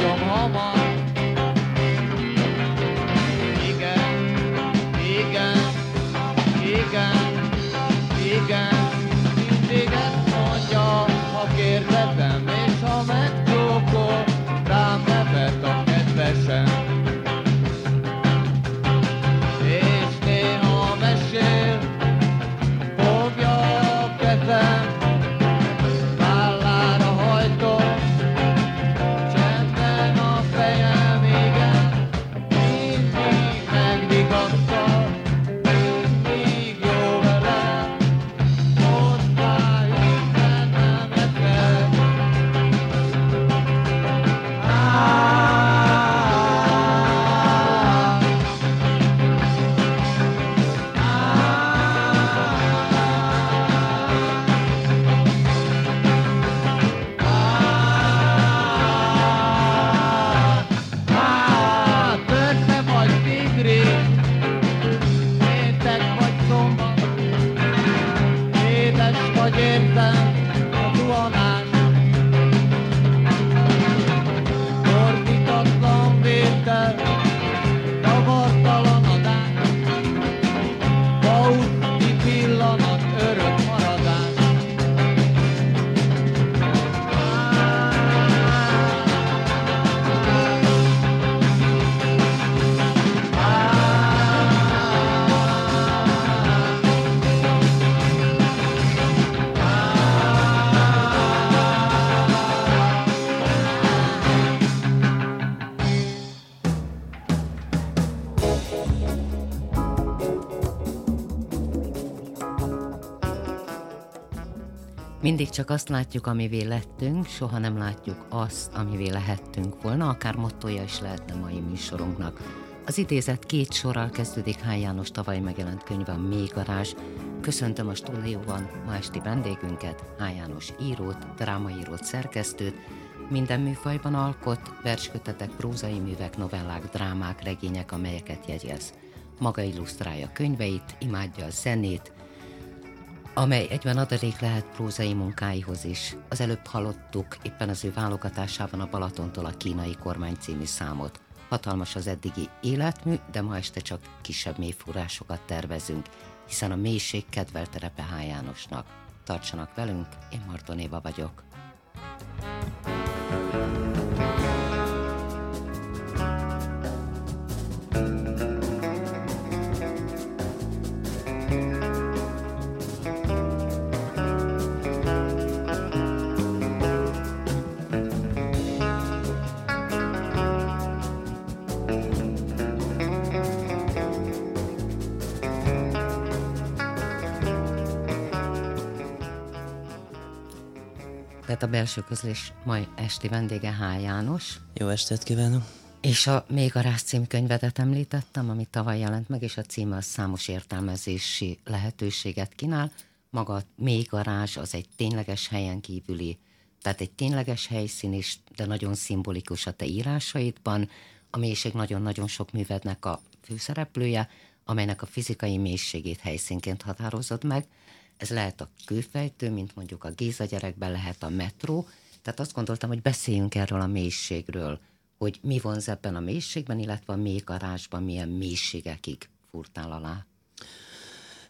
your mama. Mindig csak azt látjuk, amivé lettünk, soha nem látjuk azt, amivé lehettünk volna, akár mottoja is lehetne mai műsorunknak. Az idézet két sorral kezdődik H. János tavaly megjelent könyve a Mély Garázs. Köszöntöm a stúdióban ma esti vendégünket, H. János írót, drámaírót, szerkesztőt, minden műfajban alkot, verskötetek, prózai művek, novellák, drámák, regények, amelyeket jegyez. Maga illusztrálja könyveit, imádja a zenét, amely egyben adalék lehet prózai munkáihoz is. Az előbb hallottuk éppen az ő válogatásában a Balatontól a kínai kormány című számot. Hatalmas az eddigi életmű, de ma este csak kisebb mélyfúrásokat tervezünk, hiszen a mélység kedvelt terepe H. Jánosnak. Tartsanak velünk, én Marton Éva vagyok. Tehát a belső közlés mai esti vendége H. János. Jó estét kívánok! És a Még a Rász címkönyvedet említettem, ami tavaly jelent meg, és a címe a számos értelmezési lehetőséget kínál. Maga a Még Garázs az egy tényleges helyen kívüli Tehát egy tényleges helyszín is, de nagyon szimbolikus a te írásaidban. A mélység nagyon-nagyon sok művednek a főszereplője, amelynek a fizikai mélységét helyszínként határozod meg. Ez lehet a kőfejtő, mint mondjuk a Géza gyerekben, lehet a metró. Tehát azt gondoltam, hogy beszéljünk erről a mélységről, hogy mi vonz ebben a mélységben, illetve a mélygarázsban milyen mélységekig furtál alá.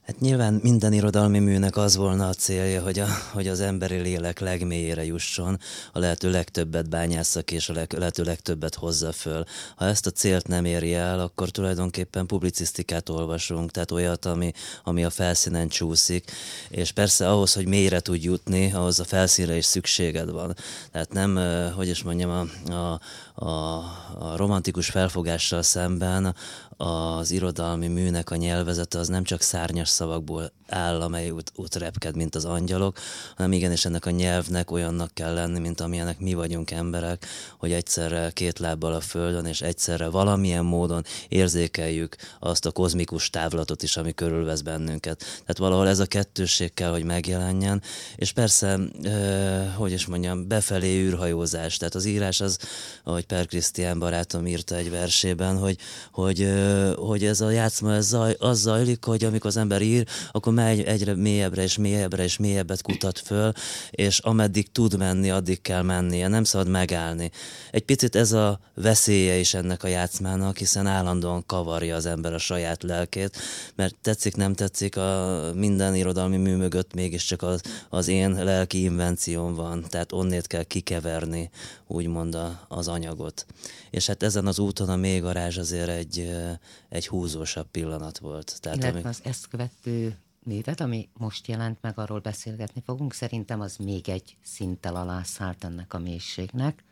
Hát nyilván minden irodalmi műnek az volna a célja, hogy, a, hogy az emberi lélek legmélyére jusson, a lehető legtöbbet bányásszak és a leg, lehető legtöbbet hozza föl. Ha ezt a célt nem éri el, akkor tulajdonképpen publicisztikát olvasunk, tehát olyat, ami, ami a felszínen csúszik, és persze ahhoz, hogy mélyre tud jutni, ahhoz a felszínre is szükséged van. Tehát nem, hogy is mondjam, a, a, a, a romantikus felfogással szemben az irodalmi műnek a nyelvezete az nem csak szárnyas szavakból áll, amely út, út repked, mint az angyalok, hanem igenis ennek a nyelvnek olyannak kell lenni, mint amilyenek mi vagyunk emberek, hogy egyszerre két lábbal a földön, és egyszerre valamilyen módon érzékeljük azt a kozmikus távlatot is, ami körülvesz bennünket. Tehát valahol ez a kettősség kell, hogy megjelenjen, és persze, eh, hogy is mondjam, befelé űrhajózás. Tehát az írás az, ahogy Per Krisztián barátom írta egy versében, hogy, hogy, hogy ez a játszma ez zaj, az zajlik, hogy amikor az ember ír, akkor megy egyre mélyebbre és mélyebbre és mélyebbet kutat föl, és ameddig tud menni, addig kell mennie, nem szabad megállni. Egy picit ez a veszélye is ennek a játszmának, hiszen állandóan kavarja az ember a saját lelkét, mert tetszik, nem tetszik, a minden irodalmi mű mögött mégiscsak az, az én lelki invencióm van, tehát onnét kell kikeverni, úgymond a, az anyagot. És hát ezen az úton a mélygarázs azért egy, egy húzósabb pillanat volt. Tehát Illetve ami... az ezt követő művet, ami most jelent meg, arról beszélgetni fogunk, szerintem az még egy szinttel alá szállt ennek a mélységnek.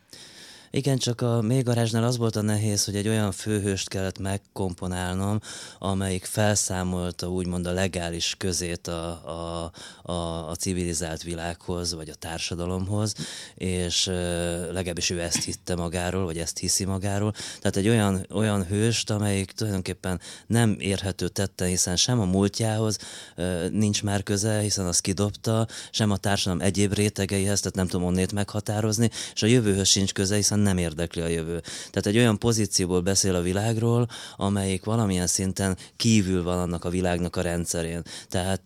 Igen, csak a mélygarázsnál az volt a nehéz, hogy egy olyan főhőst kellett megkomponálnom, amelyik felszámolta úgymond a legális közét a, a, a, a civilizált világhoz, vagy a társadalomhoz, és legalábbis ő ezt hitte magáról, vagy ezt hiszi magáról. Tehát egy olyan, olyan hőst, amelyik tulajdonképpen nem érhető tette, hiszen sem a múltjához nincs már köze, hiszen azt kidobta, sem a társadalom egyéb rétegeihez, tehát nem tudom onnét meghatározni, és a jövőhöz sincs köze, hiszen nem érdekli a jövő. Tehát egy olyan pozícióból beszél a világról, amelyik valamilyen szinten kívül van annak a világnak a rendszerén. Tehát,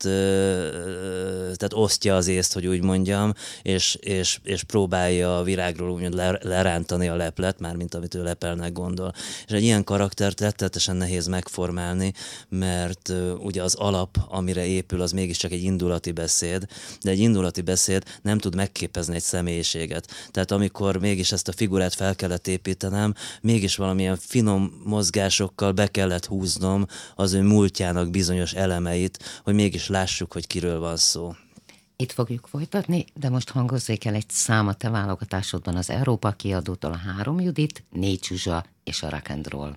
tehát osztja az észt, hogy úgy mondjam, és, és, és próbálja a világról úgymond lerántani a leplet, már mint amit ő lepelnek gondol. És egy ilyen karaktert rettetesen nehéz megformálni, mert ugye az alap, amire épül, az mégiscsak egy indulati beszéd, de egy indulati beszéd nem tud megképezni egy személyiséget. Tehát amikor mégis ezt a figurát figurát fel kellett építenem, mégis valamilyen finom mozgásokkal be kellett húznom az ő múltjának bizonyos elemeit, hogy mégis lássuk, hogy kiről van szó. Itt fogjuk folytatni, de most hangozzék el egy szám a te válogatásodban az Európa kiadótól a három Judit, négy Zsuzsa és a Rock and Roll.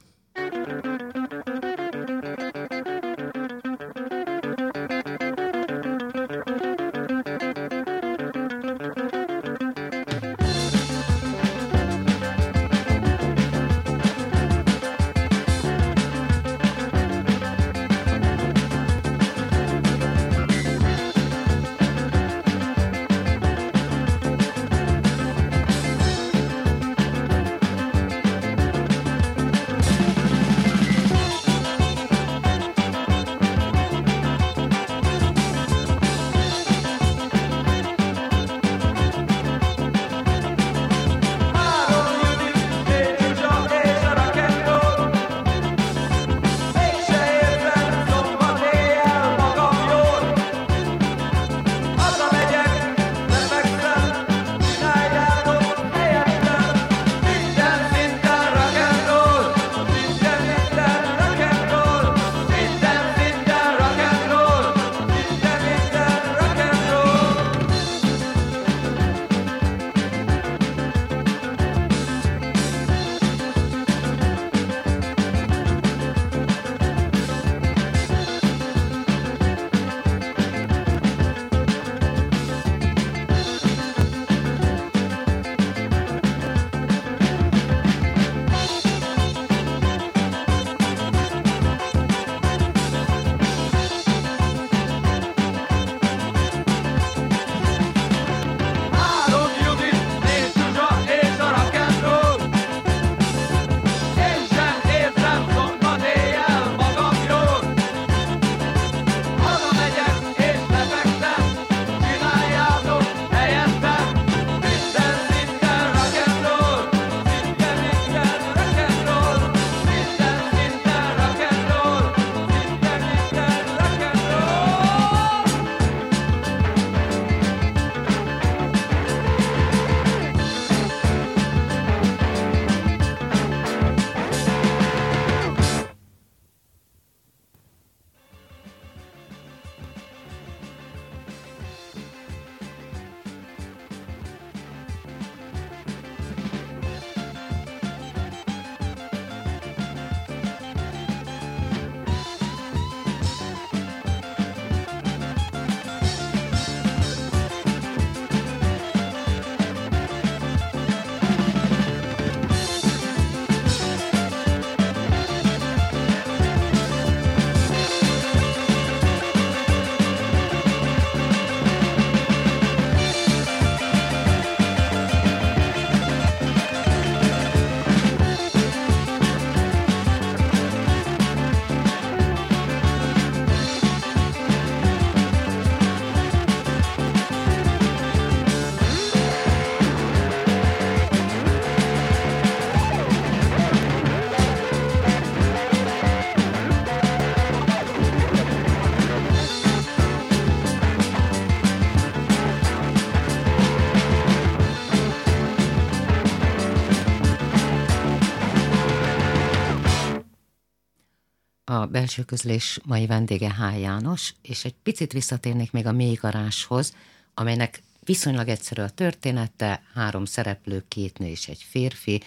A belső közlés mai vendége H. János, és egy picit visszatérnék még a mélygaráshoz, amelynek viszonylag egyszerű a története, három szereplő, két nő és egy férfi,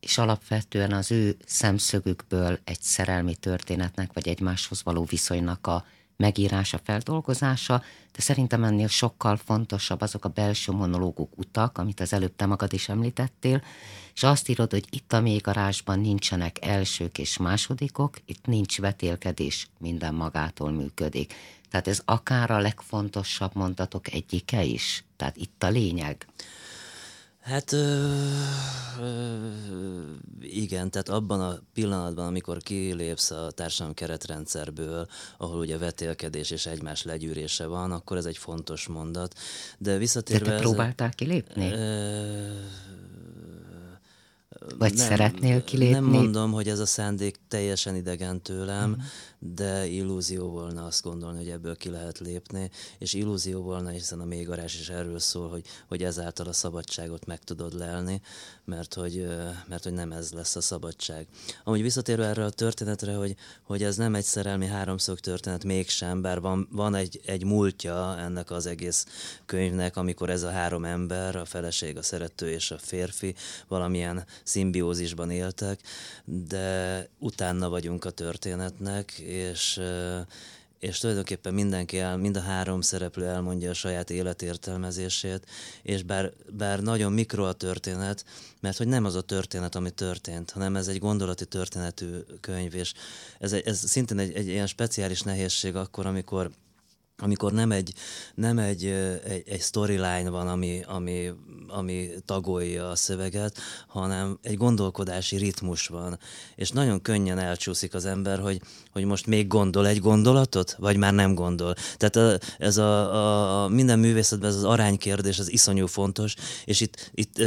és alapvetően az ő szemszögükből egy szerelmi történetnek, vagy egymáshoz való viszonynak a megírása, feldolgozása, de szerintem ennél sokkal fontosabb azok a belső monológok utak, amit az előbb te magad is említettél, és azt írod, hogy itt a mélygarázsban nincsenek elsők és másodikok, itt nincs vetélkedés, minden magától működik. Tehát ez akár a legfontosabb mondatok egyike is. Tehát itt a lényeg. Hát ö, ö, igen, tehát abban a pillanatban, amikor kilépsz a társadalmi keretrendszerből, ahol ugye vetélkedés és egymás legyűrése van, akkor ez egy fontos mondat. De visszatérve... De te próbáltál kilépni? Ö, vagy nem, szeretnél kilépni? Nem mondom, hogy ez a szándék teljesen idegen tőlem, uh-huh. de illúzió volna azt gondolni, hogy ebből ki lehet lépni, és illúzió volna, hiszen a mélygarás is erről szól, hogy, hogy ezáltal a szabadságot meg tudod lelni, mert hogy, mert hogy nem ez lesz a szabadság. Amúgy visszatérve erre a történetre, hogy, hogy ez nem egy szerelmi háromszög történet mégsem, bár van, van egy, egy múltja ennek az egész könyvnek, amikor ez a három ember, a feleség, a szerető és a férfi valamilyen szimbiózisban éltek, de utána vagyunk a történetnek, és és tulajdonképpen mindenki el, mind a három szereplő elmondja a saját életértelmezését, és bár, bár nagyon mikro a történet, mert hogy nem az a történet, ami történt, hanem ez egy gondolati történetű könyv, és ez, ez szintén egy, egy ilyen speciális nehézség akkor, amikor amikor nem egy, nem egy, egy, egy storyline van, ami, ami, ami tagolja a szöveget, hanem egy gondolkodási ritmus van. És nagyon könnyen elcsúszik az ember, hogy, hogy most még gondol egy gondolatot, vagy már nem gondol. Tehát a, ez a, a, a minden művészetben ez az aránykérdés, az iszonyú fontos, és itt, itt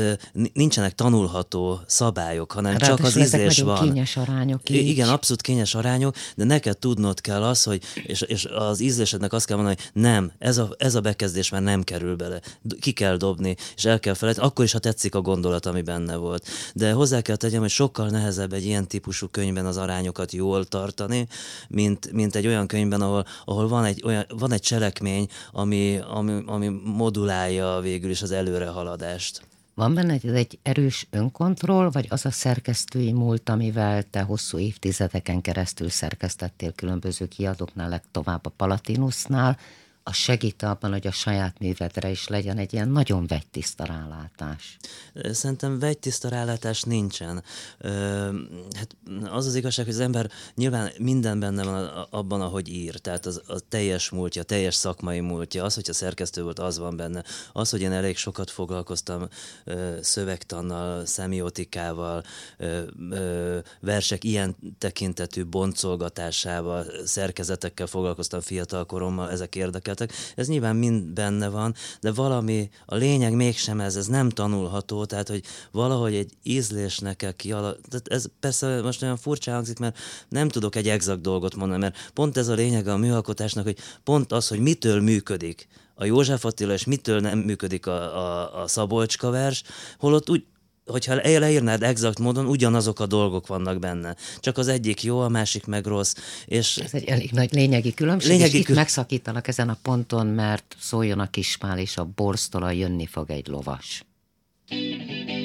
nincsenek tanulható szabályok, hanem Ráadásul csak az ízlés van. kényes arányok így. Igen, abszolút kényes arányok, de neked tudnod kell az, hogy, és, és az ízlésednek azt kell mondani, hogy nem, ez a, ez a bekezdés már nem kerül bele, ki kell dobni, és el kell felejteni, akkor is, ha tetszik a gondolat, ami benne volt. De hozzá kell tegyem, hogy sokkal nehezebb egy ilyen típusú könyvben az arányokat jól tartani, mint, mint egy olyan könyvben, ahol, ahol van, egy, olyan, van egy cselekmény, ami, ami, ami modulálja végül is az előrehaladást. Van benne egy, egy erős önkontroll, vagy az a szerkesztői múlt, amivel te hosszú évtizedeken keresztül szerkesztettél különböző kiadóknál, legtovább a Palatinusnál, az segít abban, hogy a saját művedre is legyen egy ilyen nagyon vegytiszta rálátás. Szerintem vegytiszta rálátás nincsen. Hát az az igazság, hogy az ember nyilván minden benne van abban, ahogy ír. Tehát az, a teljes múltja, a teljes szakmai múltja, az, hogyha szerkesztő volt, az van benne. Az, hogy én elég sokat foglalkoztam szövegtannal, szemiotikával, versek ilyen tekintetű boncolgatásával, szerkezetekkel foglalkoztam fiatal korommal, ezek érdekel beszéltek, ez nyilván mind benne van, de valami, a lényeg mégsem ez, ez nem tanulható, tehát hogy valahogy egy ízlésnek kell kialakítani. Ez persze most olyan furcsa hangzik, mert nem tudok egy exakt dolgot mondani, mert pont ez a lényege a műalkotásnak, hogy pont az, hogy mitől működik a József Attila, és mitől nem működik a, a, a Szabolcska vers, holott úgy, hogyha leírnád exakt módon, ugyanazok a dolgok vannak benne. Csak az egyik jó, a másik meg rossz. És Ez egy elég nagy lényegi különbség, lényegi és itt kül... megszakítanak ezen a ponton, mert szóljon a kispál, és a borztól jönni fog egy lovas. Jönni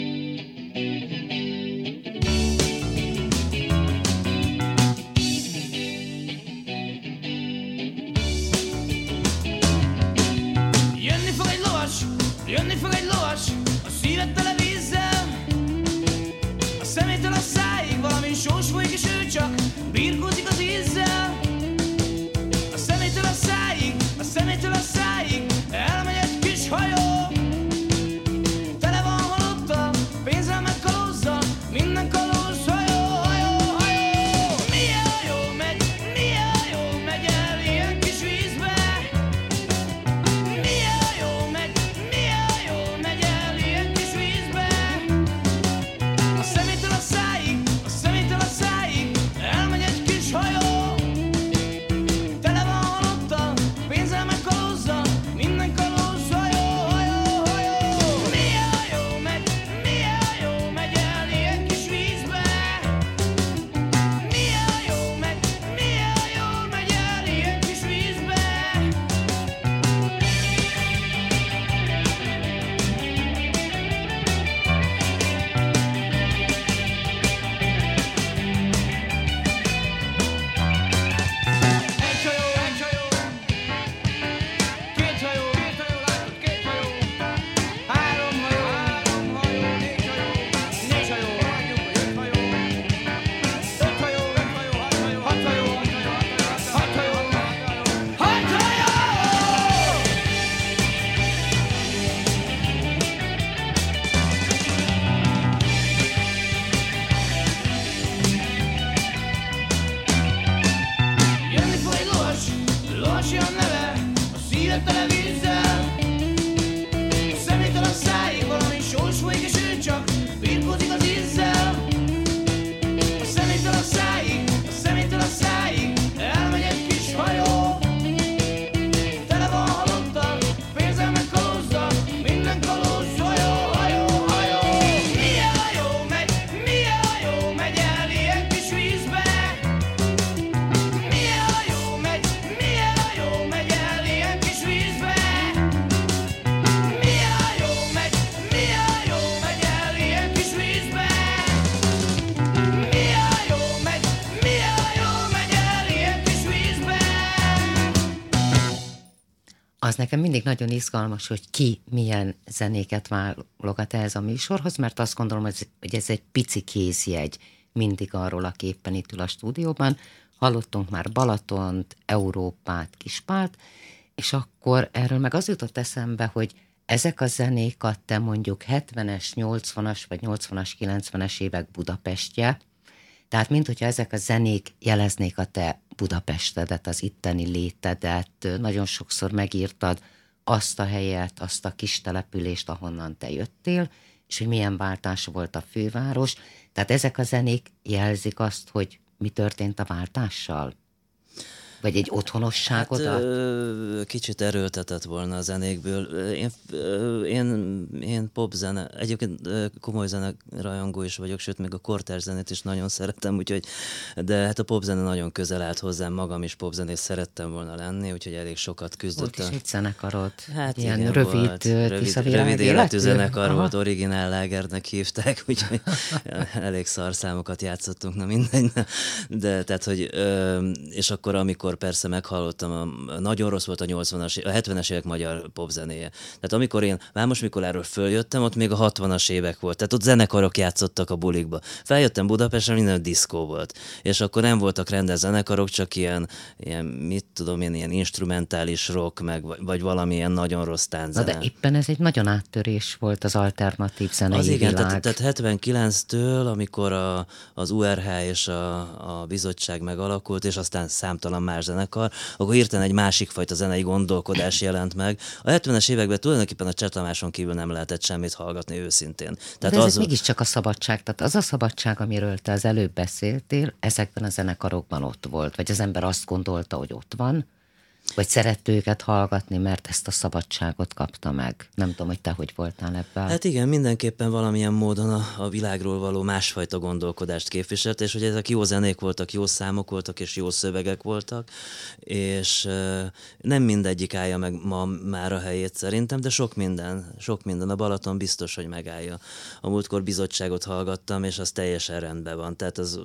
nekem mindig nagyon izgalmas, hogy ki milyen zenéket válogat ehhez a műsorhoz, mert azt gondolom, hogy ez egy pici kézjegy mindig arról, aki éppen itt ül a stúdióban. Hallottunk már Balatont, Európát, Kispált, és akkor erről meg az jutott eszembe, hogy ezek a zenékat te mondjuk 70-es, 80-as vagy 80-as, 90-es évek Budapestje, tehát mint hogyha ezek a zenék jeleznék a te Budapestedet, az itteni létedet, nagyon sokszor megírtad azt a helyet, azt a kis települést, ahonnan te jöttél, és hogy milyen váltás volt a főváros. Tehát ezek a zenék jelzik azt, hogy mi történt a váltással? Vagy egy otthonosságot hát, ad? Kicsit erőltetett volna a zenékből. Én, én, én popzene, egyébként komoly zene rajongó is vagyok, sőt, még a kortárs zenét is nagyon szeretem, úgyhogy, de hát a popzene nagyon közel állt hozzám, magam is popzenés szerettem volna lenni, úgyhogy elég sokat küzdöttem. Volt is egy zenekarod. Hát ilyen igen, rövid, volt, rövid, rövid életű zenekar volt, originál Lagernek hívták, úgyhogy elég szarszámokat játszottunk, na mindegy. De tehát, hogy, és akkor amikor amikor persze meghallottam, a, nagyon rossz volt a 80-as, a 70-es évek magyar popzenéje. Tehát amikor én Vámos Mikoláról följöttem, ott még a 60-as évek volt. Tehát ott zenekarok játszottak a bulikba. Feljöttem Budapesten, minden diszkó volt. És akkor nem voltak rendes zenekarok, csak ilyen, ilyen mit tudom én, ilyen instrumentális rock, meg, vagy valamilyen nagyon rossz tánzene. Na de éppen ez egy nagyon áttörés volt az alternatív zenei Az igen, világ. tehát, tehát 79-től, amikor a, az URH és a, a bizottság megalakult, és aztán számtalan más más zenekar, akkor hirtelen egy másik fajta zenei gondolkodás jelent meg. A 70-es években tulajdonképpen a Csetamáson kívül nem lehetett semmit hallgatni őszintén. Tehát De ez az... mégiscsak a szabadság, tehát az a szabadság, amiről te az előbb beszéltél, ezekben a zenekarokban ott volt, vagy az ember azt gondolta, hogy ott van, vagy szerette őket hallgatni, mert ezt a szabadságot kapta meg. Nem tudom, hogy te hogy voltál ebben. Hát igen, mindenképpen valamilyen módon a, a világról való másfajta gondolkodást képviselt, és hogy ezek jó zenék voltak, jó számok voltak, és jó szövegek voltak, és e, nem mindegyik állja meg ma már a helyét szerintem, de sok minden, sok minden. A Balaton biztos, hogy megállja. A múltkor bizottságot hallgattam, és az teljesen rendben van, tehát az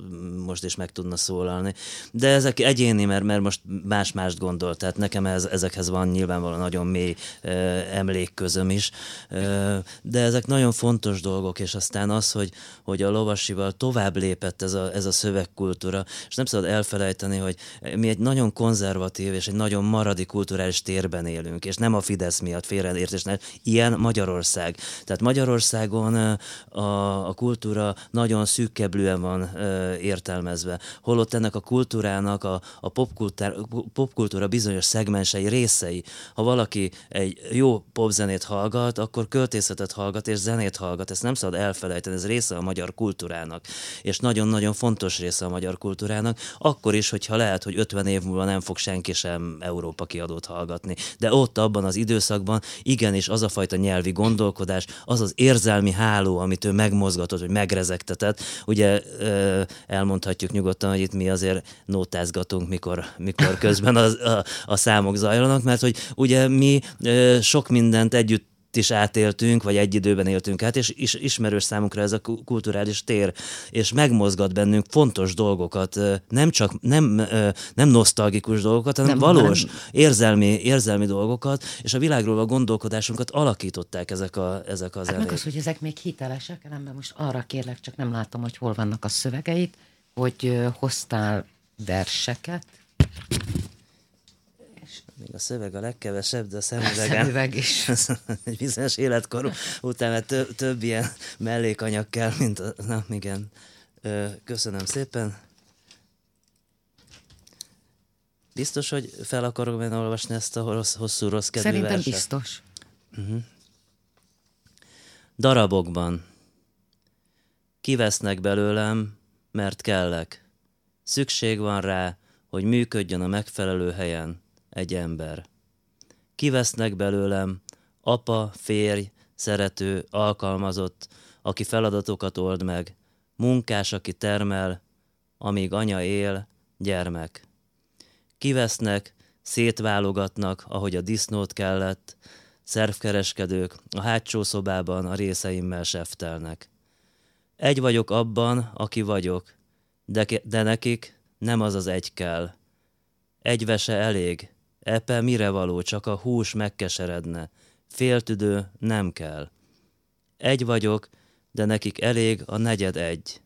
most is meg tudna szólalni. De ezek egyéni, mert, mert most más-mást gondolt, tehát nekem ez, ezekhez van nyilvánvalóan nagyon mély e, emlékközöm is, e, de ezek nagyon fontos dolgok, és aztán az, hogy, hogy a lovasival tovább lépett ez a, ez a szövegkultúra, és nem szabad elfelejteni, hogy mi egy nagyon konzervatív és egy nagyon maradi kulturális térben élünk, és nem a Fidesz miatt félreértésnél, ilyen Magyarország. Tehát Magyarországon a, a kultúra nagyon szűkkeblően van értelmezve, holott ennek a kultúrának, a, a popkultúra, popkultúra bizonyos bizonyos szegmensei, részei. Ha valaki egy jó popzenét hallgat, akkor költészetet hallgat és zenét hallgat. Ezt nem szabad elfelejteni, ez része a magyar kultúrának. És nagyon-nagyon fontos része a magyar kultúrának, akkor is, hogyha lehet, hogy 50 év múlva nem fog senki sem Európa kiadót hallgatni. De ott abban az időszakban igenis az a fajta nyelvi gondolkodás, az az érzelmi háló, amit ő megmozgatott, hogy megrezegtetett. Ugye elmondhatjuk nyugodtan, hogy itt mi azért nótázgatunk, mikor, mikor közben az, a, a számok zajlanak, mert hogy ugye mi sok mindent együtt is átéltünk, vagy egy időben éltünk át, és is, ismerős számunkra ez a kulturális tér, és megmozgat bennünk fontos dolgokat, nem csak nem, nem nosztalgikus dolgokat, hanem nem, valós nem. érzelmi, érzelmi dolgokat, és a világról a gondolkodásunkat alakították ezek a, ezek az hát meg az, hogy ezek még hitelesek, nem, most arra kérlek, csak nem látom, hogy hol vannak a szövegeit, hogy hoztál verseket, még a szöveg a legkevesebb, de a szemüveg, a szemüveg is. egy bizonyos életkor után mert több, több ilyen mellékanyag kell, mint a... Na, igen. Köszönöm szépen. Biztos, hogy fel akarok benne olvasni ezt a rossz, hosszú, rossz kedvű Szerintem verset? biztos. Uh-huh. Darabokban. Kivesznek belőlem, mert kellek. Szükség van rá, hogy működjön a megfelelő helyen egy ember. Kivesznek belőlem apa, férj, szerető, alkalmazott, aki feladatokat old meg, munkás, aki termel, amíg anya él, gyermek. Kivesznek, szétválogatnak, ahogy a disznót kellett, szervkereskedők a hátsó szobában a részeimmel seftelnek. Egy vagyok abban, aki vagyok, de, de nekik nem az az egy kell. Egy vese elég, Epe mire való, csak a hús megkeseredne. Féltüdő nem kell. Egy vagyok, de nekik elég a negyed egy.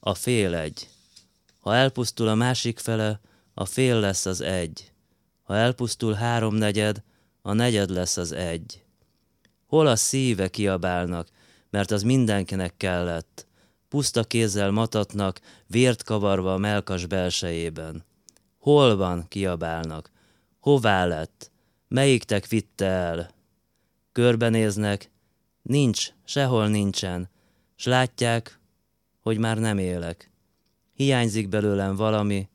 A fél egy. Ha elpusztul a másik fele, a fél lesz az egy. Ha elpusztul háromnegyed, a negyed lesz az egy. Hol a szíve kiabálnak, mert az mindenkinek kellett. Puszta kézzel matatnak, vért kavarva a melkas belsejében. Hol van, kiabálnak. Hová lett? Melyiktek vitte el? Körbenéznek, nincs, sehol nincsen, s látják, hogy már nem élek. Hiányzik belőlem valami,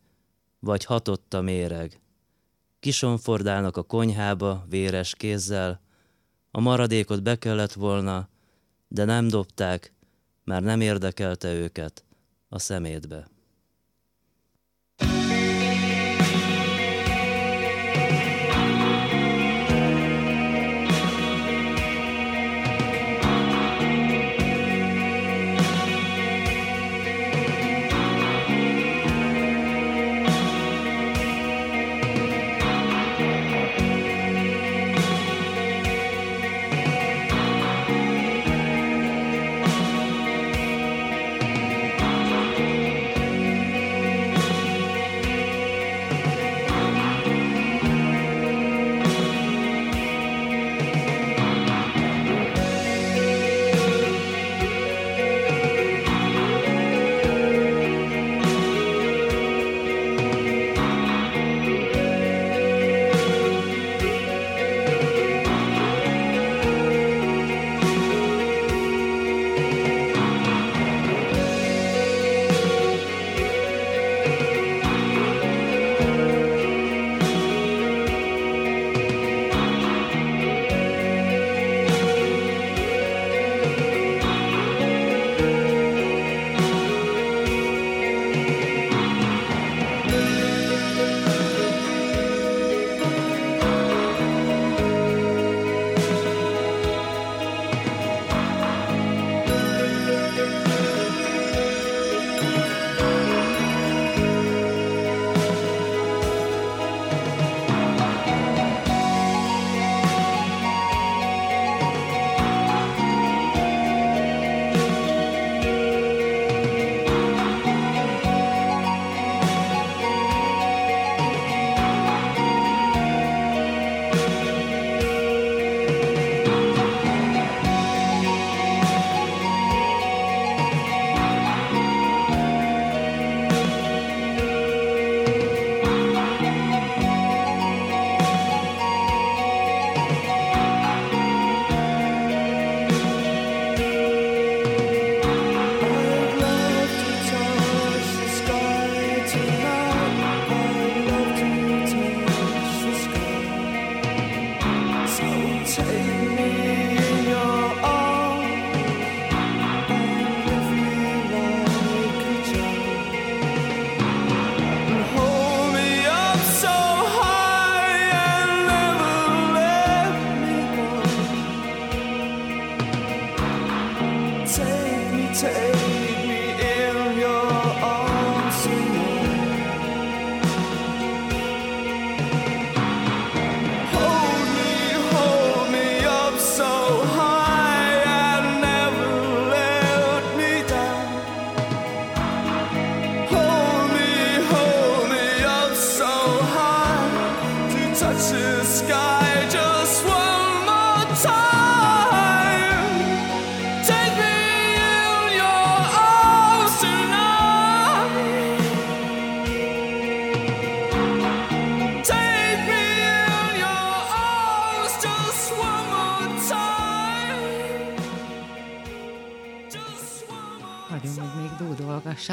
vagy hatott a méreg. Kisonfordálnak a konyhába véres kézzel, a maradékot be kellett volna, de nem dobták, már nem érdekelte őket a szemétbe.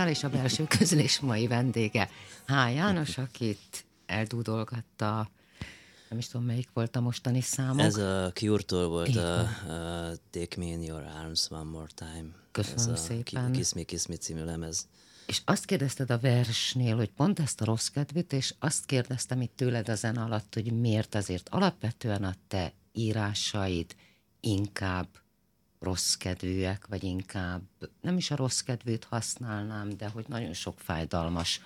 És a belső közlés mai vendége H. János, akit eldúdolgatta nem is tudom, melyik volt a mostani számok. Ez a Cure-tól volt a, a Take Me in Your Arms One More Time. Köszönöm Ez szépen. A Kiss Me, Kiss Me című lemez. És azt kérdezted a versnél, hogy pont ezt a rossz kedvét, és azt kérdeztem itt tőled a zene alatt, hogy miért azért alapvetően a te írásaid inkább rossz kedvűek, vagy inkább nem is a rossz kedvűt használnám, de hogy nagyon sok fájdalmas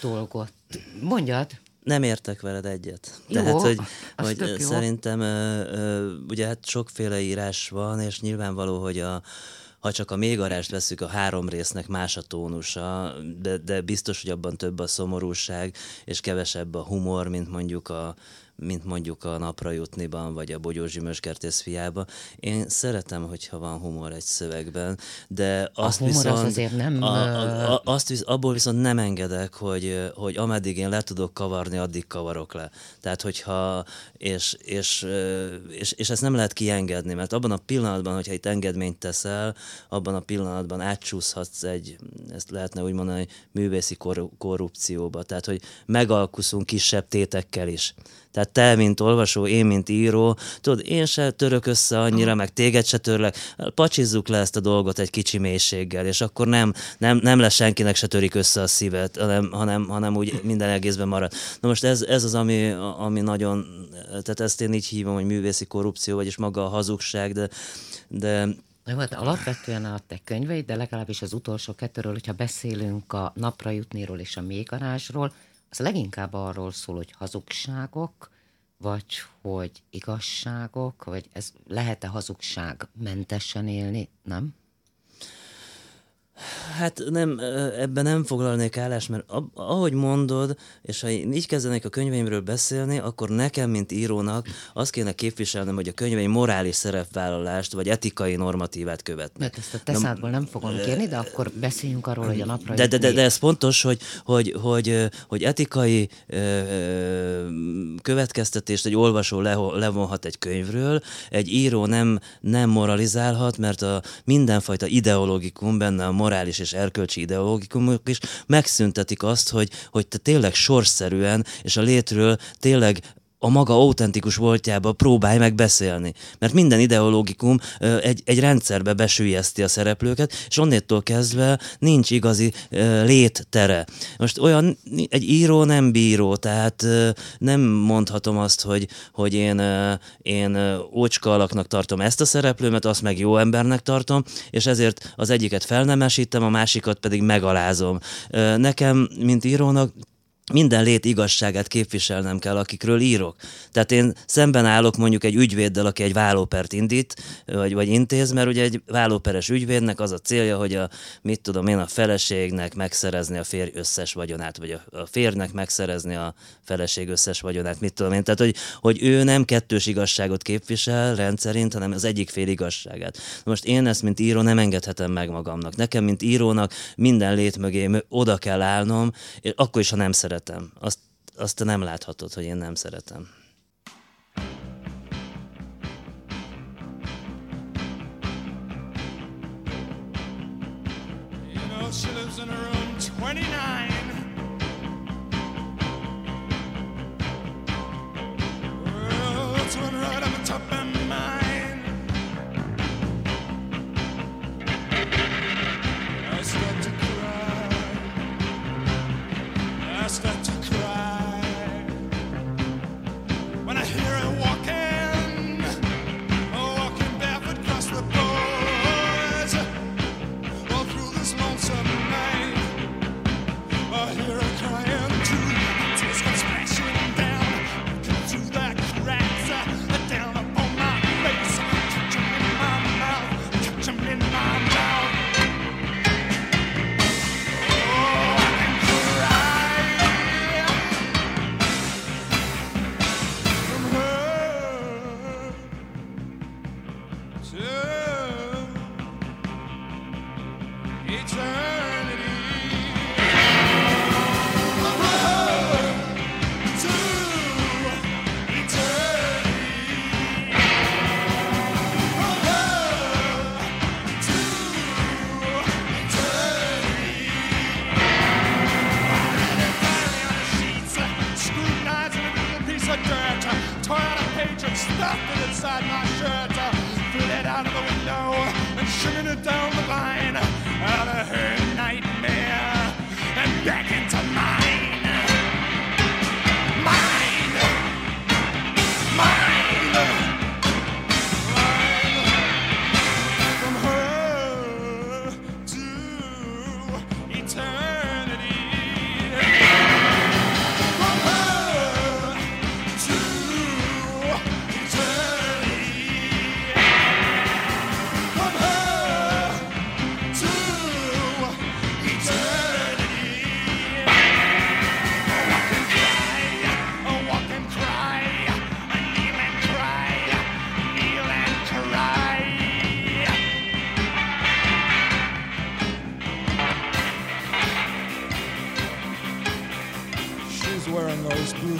dolgot. Mondjad! Nem értek veled egyet. Jó, Tehát, hogy, hogy szerintem ö, ö, ugye hát sokféle írás van, és nyilvánvaló, hogy a, ha csak a mégarást veszük, a három résznek más a tónusa, de, de biztos, hogy abban több a szomorúság, és kevesebb a humor, mint mondjuk a, mint mondjuk a Napra jutniban, vagy a Bogyó Zsümös kertész fiába. Én szeretem, hogyha van humor egy szövegben, de azt humor az viszont, azért nem, A, a, a, azt visz, abból viszont nem engedek, hogy, hogy ameddig én le tudok kavarni, addig kavarok le. Tehát, hogyha, és, és, és, és ezt nem lehet kiengedni, mert abban a pillanatban, hogyha itt engedményt teszel, abban a pillanatban átcsúszhatsz egy, ezt lehetne úgy mondani, művészi kor, korrupcióba. Tehát, hogy megalkuszunk kisebb tétekkel is. Tehát te, mint olvasó, én, mint író, tudod, én se török össze annyira, meg téged se törlek, pacsizzuk le ezt a dolgot egy kicsi mélységgel, és akkor nem, nem, nem lesz senkinek se törik össze a szívet, hanem, hanem, hanem úgy minden egészben marad. Na most ez, ez az, ami, ami nagyon, tehát ezt én így hívom, hogy művészi korrupció, vagyis maga a hazugság, de, de Jó, hát alapvetően a te könyveid, de legalábbis az utolsó kettőről, hogyha beszélünk a napra jutnéról és a mégarásról, az leginkább arról szól, hogy hazugságok, vagy hogy igazságok, vagy ez lehet-e hazugság mentesen élni, nem? Hát nem, ebben nem foglalnék állást, mert ahogy mondod, és ha én így kezdenék a könyveimről beszélni, akkor nekem, mint írónak azt kéne képviselnem, hogy a könyveim morális szerepvállalást, vagy etikai normatívát követnek. Mert ezt a teszádból nem fogom kérni, de akkor beszéljünk arról, hogy a napra De, de, de, de ez pontos, hogy, hogy, hogy, hogy etikai következtetést egy olvasó levonhat egy könyvről, egy író nem, nem moralizálhat, mert a mindenfajta ideológikum benne, a morális és erkölcsi ideológikumok is megszüntetik azt, hogy, hogy te tényleg sorszerűen és a létről tényleg a maga autentikus voltjába próbálj meg beszélni. Mert minden ideológikum egy, egy rendszerbe besülyezti a szereplőket, és onnétól kezdve nincs igazi léttere. Most olyan, egy író nem bíró, tehát nem mondhatom azt, hogy, hogy én, én ócska alaknak tartom ezt a szereplőmet, azt meg jó embernek tartom, és ezért az egyiket felnemesítem, a másikat pedig megalázom. Nekem, mint írónak, minden lét igazságát képviselnem kell, akikről írok. Tehát én szemben állok mondjuk egy ügyvéddel, aki egy vállópert indít, vagy, vagy intéz, mert ugye egy vállóperes ügyvédnek az a célja, hogy a, mit tudom én, a feleségnek megszerezni a férj összes vagyonát, vagy a, a férnek megszerezni a feleség összes vagyonát, mit tudom én. Tehát, hogy, hogy ő nem kettős igazságot képvisel rendszerint, hanem az egyik fél igazságát. Most én ezt, mint író, nem engedhetem meg magamnak. Nekem, mint írónak minden lét mögé mö- oda kell állnom, és akkor is, ha nem szeretem. Azt, azt te nem láthatod, hogy én nem szeretem.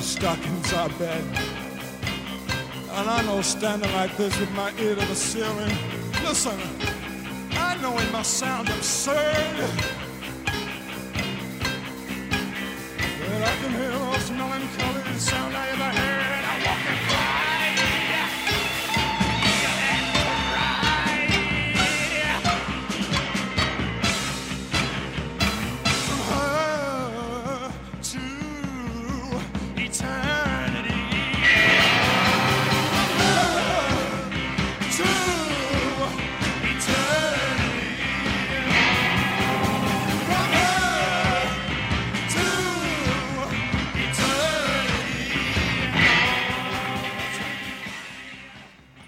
Stockings are bed. And I know standing like this with my ear to the ceiling, listen, I know it must sound absurd. But I can hear the most melancholy sound I ever heard.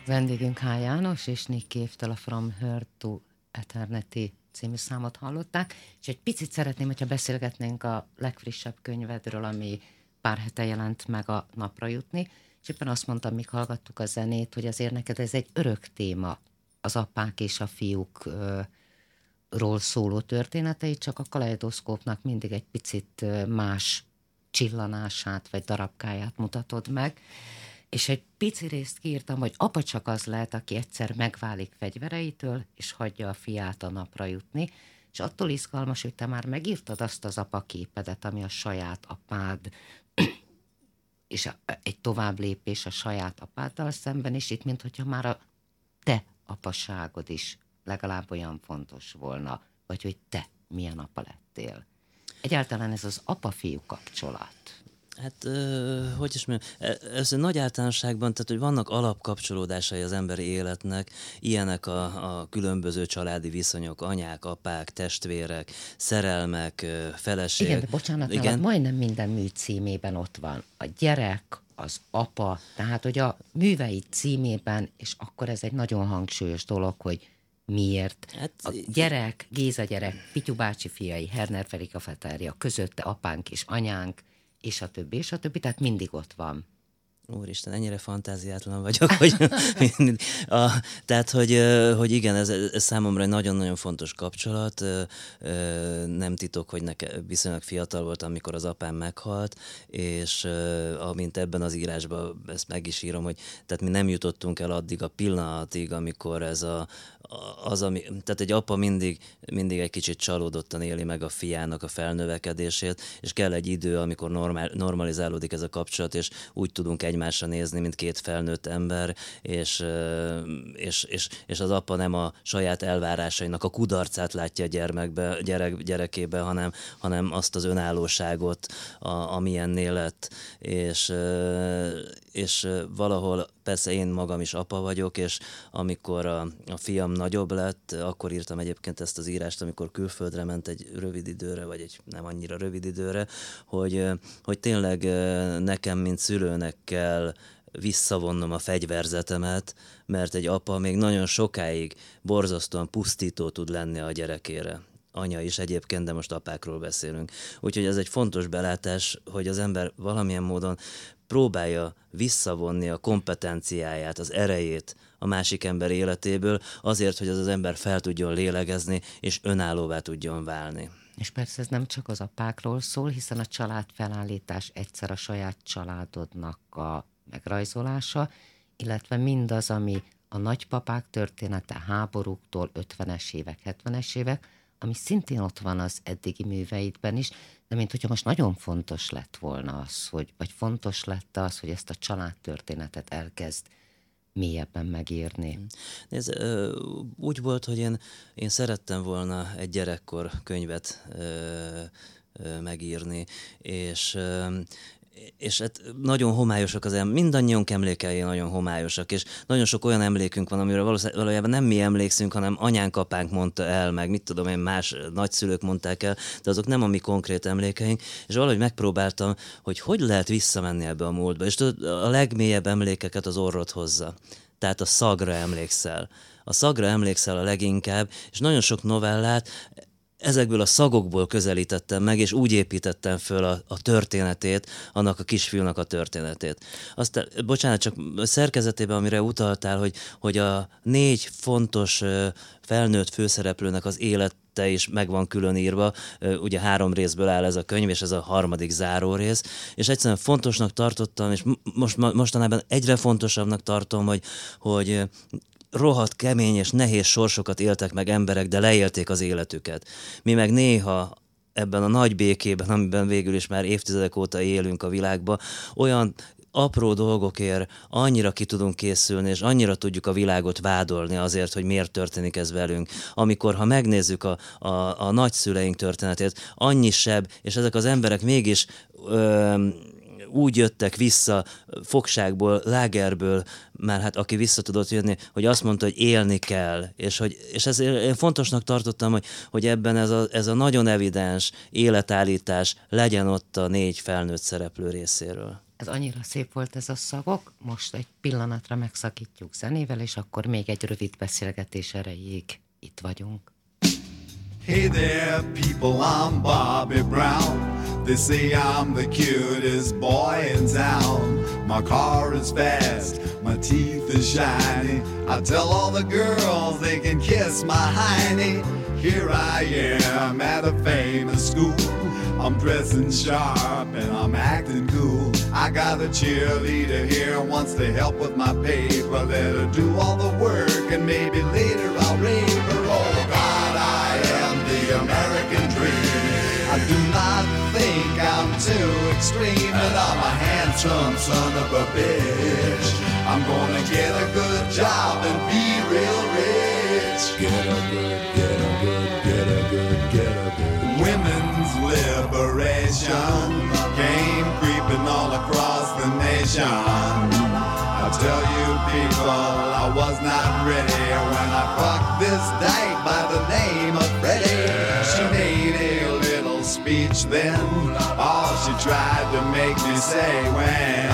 Vendégünk H. János és Nick Cave-től a From Her to Eternity című számot hallották, és egy picit szeretném, hogyha beszélgetnénk a legfrissebb könyvedről, ami pár hete jelent meg a napra jutni, és éppen azt mondtam, míg hallgattuk a zenét, hogy azért neked ez egy örök téma, az apák és a fiúk ról szóló történetei, csak a kaleidoszkópnak mindig egy picit más csillanását vagy darabkáját mutatod meg. És egy pici részt kiírtam, hogy apa csak az lehet, aki egyszer megválik fegyvereitől, és hagyja a fiát a napra jutni, és attól izgalmas, hogy te már megírtad azt az apaképedet, ami a saját apád, és a, egy tovább lépés a saját apáddal szemben, és itt, mint hogyha már a te apaságod is legalább olyan fontos volna, vagy hogy te milyen apa lettél. Egyáltalán ez az apa-fiú kapcsolat. Hát, hogy is mondjam, e- ez egy nagy általánosságban, tehát, hogy vannak alapkapcsolódásai az emberi életnek, ilyenek a, a különböző családi viszonyok, anyák, apák, testvérek, szerelmek, feleség. Igen, de bocsánat, Igen. majdnem minden mű címében ott van. A gyerek, az apa, tehát hogy a művei címében, és akkor ez egy nagyon hangsúlyos dolog, hogy miért. Hát- a gyerek, Géza gyerek, Pityu bácsi fiai, Herner Ferika Fetária, közötte apánk és anyánk, és a többi, és a többi, tehát mindig ott van. Úristen, ennyire fantáziátlan vagyok, hogy a, tehát, hogy, hogy igen, ez, ez számomra egy nagyon-nagyon fontos kapcsolat. Nem titok, hogy neke, viszonylag fiatal voltam, amikor az apám meghalt, és amint ebben az írásban ezt meg is írom, hogy tehát mi nem jutottunk el addig a pillanatig, amikor ez a- az, ami, tehát egy apa mindig, mindig egy kicsit csalódottan éli meg a fiának a felnövekedését, és kell egy idő, amikor normál, normalizálódik ez a kapcsolat, és úgy tudunk egymásra nézni, mint két felnőtt ember, és, és, és, és az apa nem a saját elvárásainak a kudarcát látja a gyermekbe, gyerek, gyerekébe, hanem, hanem azt az önállóságot, a, amilyennél lett, és, és valahol persze én magam is apa vagyok, és amikor a, a fiam nagyobb lett, akkor írtam egyébként ezt az írást, amikor külföldre ment egy rövid időre, vagy egy nem annyira rövid időre, hogy, hogy tényleg nekem, mint szülőnek kell visszavonnom a fegyverzetemet, mert egy apa még nagyon sokáig borzasztóan pusztító tud lenni a gyerekére anya is egyébként, de most apákról beszélünk. Úgyhogy ez egy fontos belátás, hogy az ember valamilyen módon próbálja visszavonni a kompetenciáját, az erejét a másik ember életéből, azért, hogy az az ember fel tudjon lélegezni, és önállóvá tudjon válni. És persze ez nem csak az apákról szól, hiszen a család felállítás egyszer a saját családodnak a megrajzolása, illetve mindaz, ami a nagypapák története háborúktól 50-es évek, 70-es évek, ami szintén ott van az eddigi műveidben is, de mint hogyha most nagyon fontos lett volna az, hogy, vagy fontos lett az, hogy ezt a családtörténetet elkezd mélyebben megírni. Nézd, ö, úgy volt, hogy én, én szerettem volna egy gyerekkor könyvet megírni, és és hát nagyon homályosak az em- mindannyiunk emlékei nagyon homályosak, és nagyon sok olyan emlékünk van, amire valójában nem mi emlékszünk, hanem anyánk, apánk mondta el, meg mit tudom én, más nagyszülők mondták el, de azok nem a mi konkrét emlékeink, és valahogy megpróbáltam, hogy hogy lehet visszamenni ebbe a múltba, és tudod, a legmélyebb emlékeket az orrod hozza. Tehát a szagra emlékszel. A szagra emlékszel a leginkább, és nagyon sok novellát ezekből a szagokból közelítettem meg, és úgy építettem föl a, a történetét, annak a kisfiúnak a történetét. Aztán, bocsánat, csak szerkezetében, amire utaltál, hogy, hogy a négy fontos felnőtt főszereplőnek az élet mellette is meg van külön írva, ugye három részből áll ez a könyv, és ez a harmadik záró rész, és egyszerűen fontosnak tartottam, és most, mostanában egyre fontosabbnak tartom, hogy, hogy rohadt kemény és nehéz sorsokat éltek meg emberek, de leélték az életüket. Mi meg néha ebben a nagy békében, amiben végül is már évtizedek óta élünk a világban, olyan apró dolgokért annyira ki tudunk készülni, és annyira tudjuk a világot vádolni azért, hogy miért történik ez velünk. Amikor, ha megnézzük a, a, a nagyszüleink történetét, annyi sebb, és ezek az emberek mégis ö, úgy jöttek vissza fogságból, lágerből, már hát aki vissza tudott jönni, hogy azt mondta, hogy élni kell, és, hogy, és ez én fontosnak tartottam, hogy, hogy ebben ez a, ez a nagyon evidens életállítás legyen ott a négy felnőtt szereplő részéről. Ez annyira szép volt ez a szavak, most egy pillanatra megszakítjuk zenével, és akkor még egy rövid beszélgetés erejéig itt vagyunk. Hey there, people, I'm Bobby Brown. They say I'm the cutest boy in town. My car is fast, my teeth are shiny. I tell all the girls they can kiss my hiney. Here I am at a famous school. I'm dressing sharp and I'm acting cool. I got a cheerleader here wants to help with my paper. Let her do all the work and maybe later I'll rape her. The American dream. I do not think I'm too extreme, but I'm a handsome son of a bitch. I'm gonna get a good job and be real rich. Get a good, get a good, get a good, get a good. Women's liberation came creeping all across the nation. I tell you people, I was not ready this dyke by the name of Freddie. She made a little speech then, all she tried to make me say when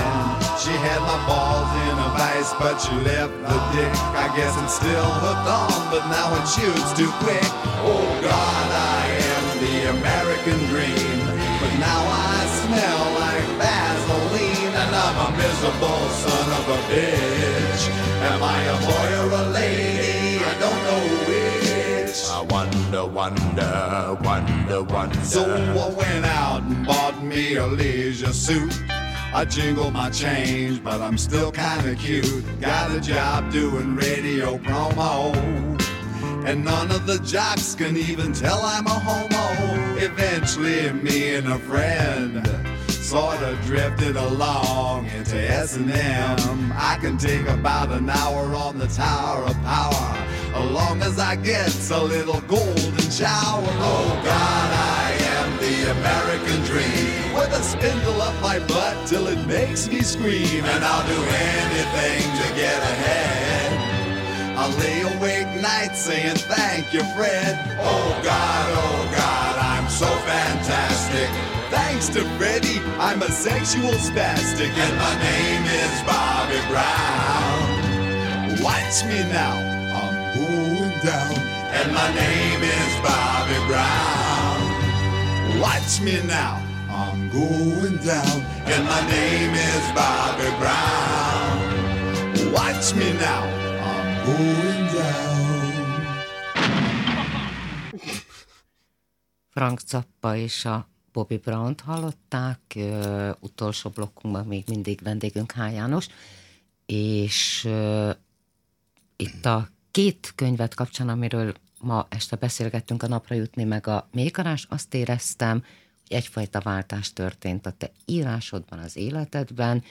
she had my balls in a vice, but she left the dick. I guess it's still hooked on, but now it shoots too quick. Oh God, I am the American dream, but now I smell like Vaseline, and I'm a miserable son of a bitch. Am I a boy or a lady? I wonder, wonder, wonder, wonder. So I went out and bought me a leisure suit. I jingle my change, but I'm still kinda cute. Got a job doing radio promo. And none of the jocks can even tell I'm a homo. Eventually, me and a friend sort of drifted along into S&M. I can take about an hour on the Tower of Power, as long as I get a little golden shower. Oh God, I am the American dream, with a spindle up my butt till it makes me scream, and I'll do anything to get ahead. I lay awake nights saying thank you, Fred. Oh God, oh God, I'm so fantastic. Thanks to Freddie, I'm a sexual spastic, and my name is Bobby Brown. Watch me now, down, and my name is Bobby Brown. Watch me now, I'm going down, and my name is Bobby Brown. Watch me now, I'm going down. Frank Zappa és a Bobby Brown-t hallották, ö, utolsó blokkunkban még mindig vendégünk H. János, és ö, itt a két könyvet kapcsán, amiről ma este beszélgettünk a napra jutni, meg a mélykarás, azt éreztem, hogy egyfajta váltás történt a te írásodban, az életedben,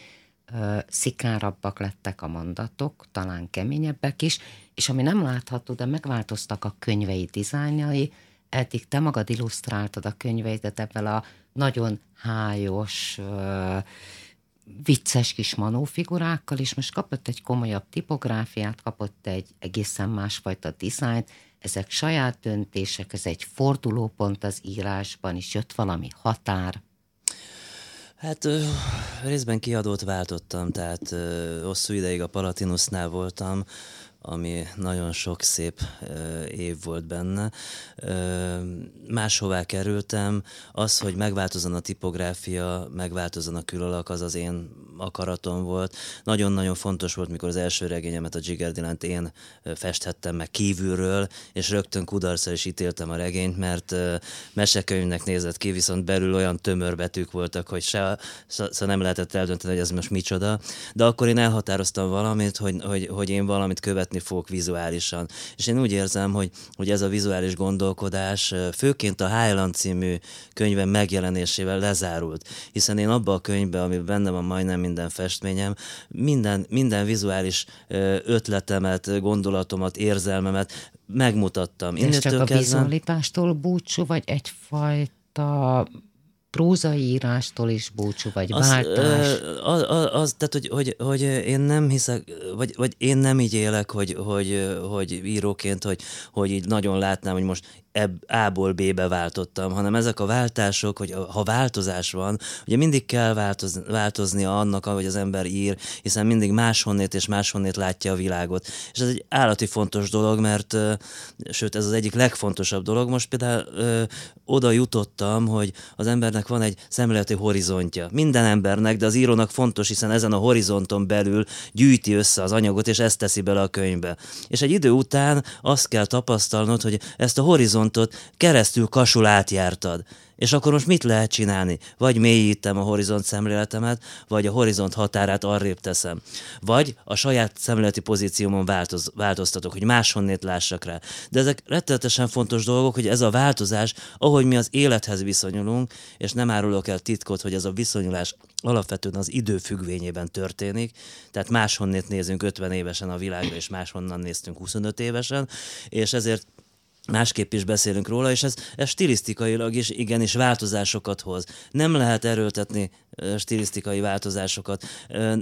szikárabbak lettek a mondatok, talán keményebbek is, és ami nem látható, de megváltoztak a könyvei dizájnjai, eddig te magad illusztráltad a könyveidet ebben a nagyon hájos, vicces kis manófigurákkal, és most kapott egy komolyabb tipográfiát, kapott egy egészen másfajta dizájnt, ezek saját döntések, ez egy fordulópont az írásban, is jött valami határ. Hát ö, részben kiadót váltottam, tehát ö, hosszú ideig a Palatinusnál voltam, ami nagyon sok szép év volt benne. Máshová kerültem, az, hogy megváltozon a tipográfia, megváltozon a külalak, az az én akaratom volt. Nagyon-nagyon fontos volt, mikor az első regényemet, a Jiggerdilant én festhettem meg kívülről, és rögtön kudarcra is ítéltem a regényt, mert mesekönyvnek nézett ki, viszont belül olyan tömör betűk voltak, hogy se, se nem lehetett eldönteni, hogy ez most micsoda. De akkor én elhatároztam valamit, hogy, hogy, hogy én valamit követni fogok vizuálisan. És én úgy érzem, hogy, hogy ez a vizuális gondolkodás főként a Highland című könyvem megjelenésével lezárult. Hiszen én abban a könyvben, ami benne van majdnem minden festményem, minden, minden vizuális ötletemet, gondolatomat, érzelmemet megmutattam. Ez csak a vizualitástól búcsú, vagy egyfajta prózai írástól is búcsú, vagy az, váltás? Az, az, az tehát, hogy, hogy, hogy én nem hiszek, vagy, vagy én nem így élek, hogy, hogy, hogy íróként, hogy, hogy így nagyon látnám, hogy most A-ból B-be váltottam, hanem ezek a váltások, hogy ha változás van, ugye mindig kell változ, változnia annak, ahogy az ember ír, hiszen mindig máshonnét és máshonnét látja a világot. És ez egy állati fontos dolog, mert sőt, ez az egyik legfontosabb dolog. Most például ö, oda jutottam, hogy az embernek van egy szemléleti horizontja. Minden embernek, de az írónak fontos, hiszen ezen a horizonton belül gyűjti össze az anyagot, és ezt teszi bele a könyvbe. És egy idő után azt kell tapasztalnod, hogy ezt a horizont horizontot keresztül kasul átjártad. És akkor most mit lehet csinálni? Vagy mélyítem a horizont szemléletemet, vagy a horizont határát arrébb teszem. Vagy a saját szemléleti pozíciómon változ, változtatok, hogy máshonnét lássak rá. De ezek rettenetesen fontos dolgok, hogy ez a változás, ahogy mi az élethez viszonyulunk, és nem árulok el titkot, hogy ez a viszonyulás alapvetően az idő függvényében történik, tehát máshonnét nézünk 50 évesen a világra, és máshonnan néztünk 25 évesen, és ezért másképp is beszélünk róla, és ez, ez stilisztikailag is igenis változásokat hoz. Nem lehet erőltetni stilisztikai változásokat.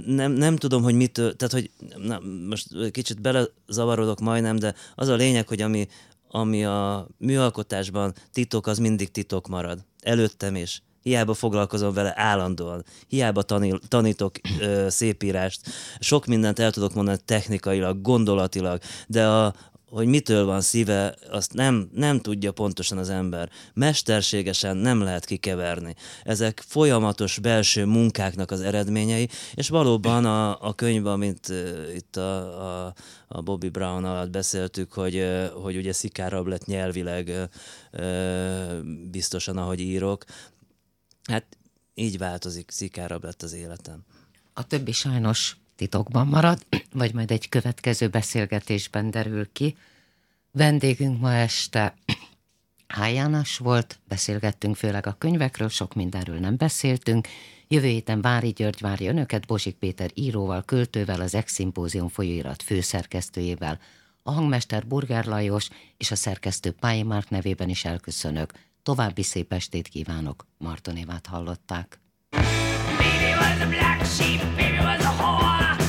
Nem, nem tudom, hogy mit, tehát hogy na, most kicsit belezavarodok majdnem, de az a lényeg, hogy ami, ami a műalkotásban titok, az mindig titok marad. Előttem is. Hiába foglalkozom vele állandóan, hiába tanil, tanítok ö, szépírást, sok mindent el tudok mondani technikailag, gondolatilag, de a, hogy mitől van szíve, azt nem, nem tudja pontosan az ember. Mesterségesen nem lehet kikeverni. Ezek folyamatos belső munkáknak az eredményei, és valóban a, a könyv, amit uh, itt a, a, a Bobby Brown alatt beszéltük, hogy, uh, hogy ugye szikárabb lett nyelvileg uh, biztosan, ahogy írok. Hát így változik, szikárabb lett az életem. A többi sajnos titokban marad, vagy majd egy következő beszélgetésben derül ki. Vendégünk ma este Hájánas volt, beszélgettünk főleg a könyvekről, sok mindenről nem beszéltünk. Jövő héten Vári György várja önöket, Bosik Péter íróval, költővel, az Ex-szimpózium folyóirat főszerkesztőjével, a hangmester Burger Lajos és a szerkesztő Pályi Márk nevében is elköszönök. További szép estét kívánok, Martonévát hallották. Was a black sheep, baby was a whore.